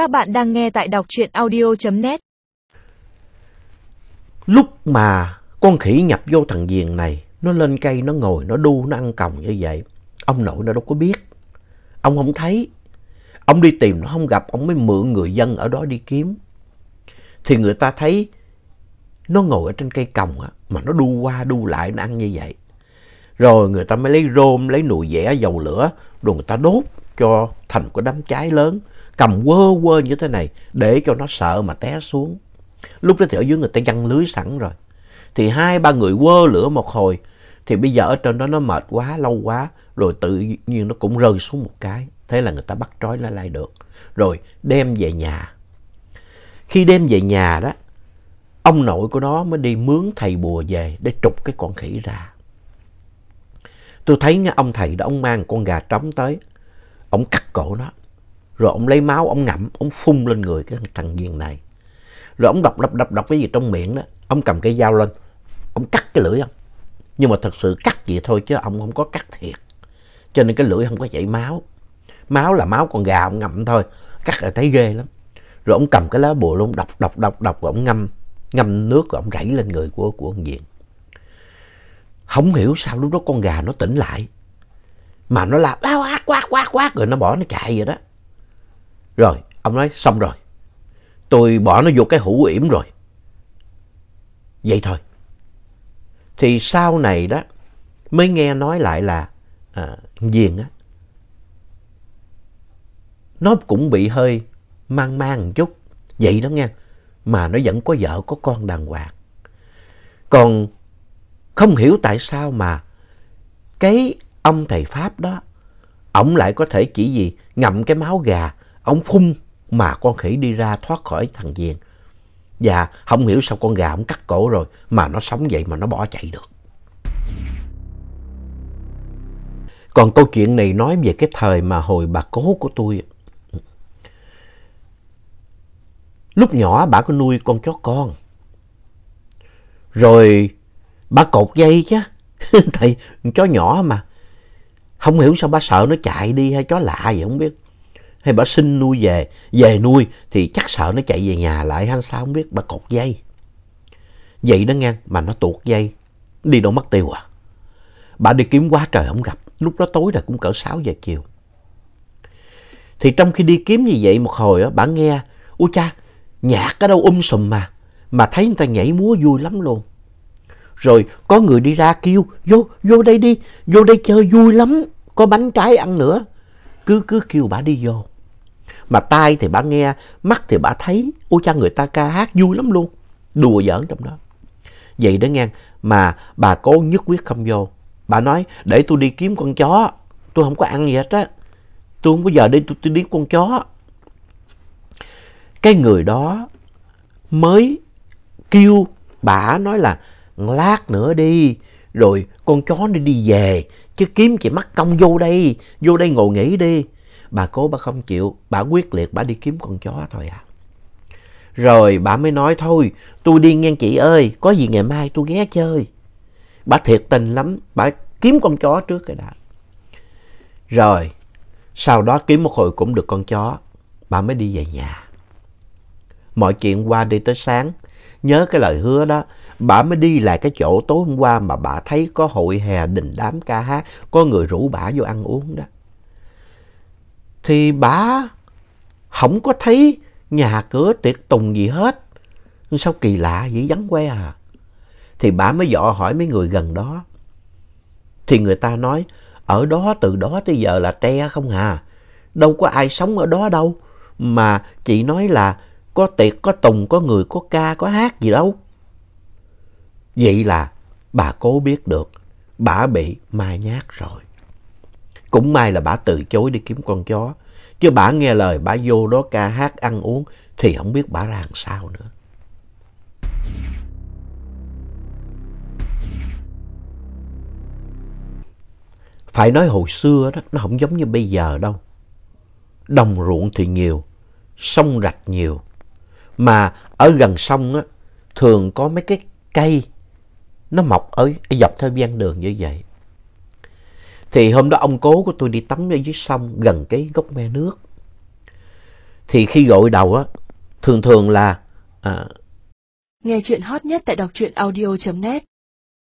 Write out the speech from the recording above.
Các bạn đang nghe tại đọc truyện audio.net. Lúc mà con khỉ nhập vô thằng giềng này, nó lên cây, nó ngồi, nó đu, nó ăn còng như vậy. Ông nội nó đâu có biết. Ông không thấy. Ông đi tìm nó không gặp, ông mới mượn người dân ở đó đi kiếm. Thì người ta thấy nó ngồi ở trên cây còng á, mà nó đu qua đu lại, nó ăn như vậy. Rồi người ta mới lấy rôm, lấy nụ vẽ dầu lửa, rồi người ta đốt cho thành cái đám cháy lớn, cầm quơ quơ như thế này để cho nó sợ mà té xuống. Lúc đó thì ở dưới người ta giăng lưới sẵn rồi. Thì hai ba người quơ lửa một hồi, thì bây giờ ở trên đó nó mệt quá, lâu quá, rồi tự nhiên nó cũng rơi xuống một cái. Thế là người ta bắt trói nó lại được. Rồi đem về nhà. Khi đem về nhà đó, ông nội của nó mới đi mướn thầy bùa về để trục cái con khỉ ra. Tôi thấy ông thầy đó, ông mang con gà trống tới. Ông cắt cổ nó. Rồi ông lấy máu, ông ngậm, ông phun lên người cái thằng viên này. Rồi ông đọc, đọc, đọc, đọc cái gì trong miệng đó. Ông cầm cái dao lên. Ông cắt cái lưỡi ông. Nhưng mà thật sự cắt vậy thôi chứ ông không có cắt thiệt. Cho nên cái lưỡi không có chảy máu. Máu là máu con gà ông ngậm thôi. Cắt là thấy ghê lắm. Rồi ông cầm cái lá bùa luôn, đọc, đọc, đọc, đọc, rồi ông ngâm, ngâm nước rồi ông rảy lên người của, của ông Diện. Không hiểu sao lúc đó con gà nó tỉnh lại. Mà nó la quát quát quát quát rồi nó bỏ nó chạy vậy đó. Rồi, ông nói xong rồi. Tôi bỏ nó vô cái hũ yểm rồi. Vậy thôi. Thì sau này đó mới nghe nói lại là à, Diền á. Nó cũng bị hơi mang mang một chút. Vậy đó nghe. Mà nó vẫn có vợ có con đàng hoàng. Còn không hiểu tại sao mà cái ông thầy Pháp đó, ổng lại có thể chỉ gì ngậm cái máu gà, ổng phun mà con khỉ đi ra thoát khỏi thằng Diền. Và không hiểu sao con gà ổng cắt cổ rồi mà nó sống vậy mà nó bỏ chạy được. Còn câu chuyện này nói về cái thời mà hồi bà cố của tôi. Lúc nhỏ bà có nuôi con chó con. Rồi bà cột dây chứ. Tại chó nhỏ mà. Không hiểu sao bà sợ nó chạy đi hay chó lạ vậy không biết. Hay bà xin nuôi về, về nuôi thì chắc sợ nó chạy về nhà lại hay sao không biết. Bà cột dây. Vậy đó nghe, mà nó tuột dây. Đi đâu mất tiêu à. Bà đi kiếm quá trời không gặp. Lúc đó tối rồi cũng cỡ 6 giờ chiều. Thì trong khi đi kiếm như vậy một hồi á, bà nghe, ôi cha, nhạc ở đâu um sùm mà. Mà thấy người ta nhảy múa vui lắm luôn. Rồi có người đi ra kêu, vô, vô đây đi, vô đây chơi vui lắm, có bánh trái ăn nữa. Cứ cứ kêu bà đi vô. Mà tai thì bà nghe, mắt thì bà thấy, ôi cha người ta ca hát vui lắm luôn. Đùa giỡn trong đó. Vậy đó nghe, mà bà cố nhất quyết không vô. Bà nói, để tôi đi kiếm con chó, tôi không có ăn gì hết á. Tôi không có giờ đi tôi, tôi đi con chó. Cái người đó mới kêu bà nói là lát nữa đi, rồi con chó nó đi về, chứ kiếm chị mắc công vô đây, vô đây ngồi nghỉ đi. Bà cố bà không chịu, bà quyết liệt bà đi kiếm con chó thôi à. Rồi bà mới nói thôi, tôi đi nghe chị ơi, có gì ngày mai tôi ghé chơi. Bà thiệt tình lắm, bà kiếm con chó trước cái đã. Rồi, sau đó kiếm một hồi cũng được con chó, bà mới đi về nhà. Mọi chuyện qua đi tới sáng, nhớ cái lời hứa đó, bà mới đi lại cái chỗ tối hôm qua mà bà thấy có hội hè đình đám ca hát, có người rủ bà vô ăn uống đó. Thì bà không có thấy nhà cửa tiệc tùng gì hết. Sao kỳ lạ vậy vắng que à? Thì bà mới dọ hỏi mấy người gần đó. Thì người ta nói, ở đó từ đó tới giờ là tre không à. Đâu có ai sống ở đó đâu. Mà chị nói là có tiệc, có tùng, có người, có ca, có hát gì đâu. Vậy là bà cố biết được, bà bị mai nhát rồi. Cũng may là bà từ chối đi kiếm con chó. Chứ bà nghe lời bà vô đó ca hát ăn uống thì không biết bà ra làm sao nữa. Phải nói hồi xưa đó, nó không giống như bây giờ đâu. Đồng ruộng thì nhiều, sông rạch nhiều. Mà ở gần sông á, thường có mấy cái cây nó mọc ở, ở dọc theo ven đường như vậy. Thì hôm đó ông cố của tôi đi tắm ở dưới sông gần cái gốc me nước. thì khi gội đầu á, thường thường là à, Nghe chuyện hot nhất tại đọc truyện audio.net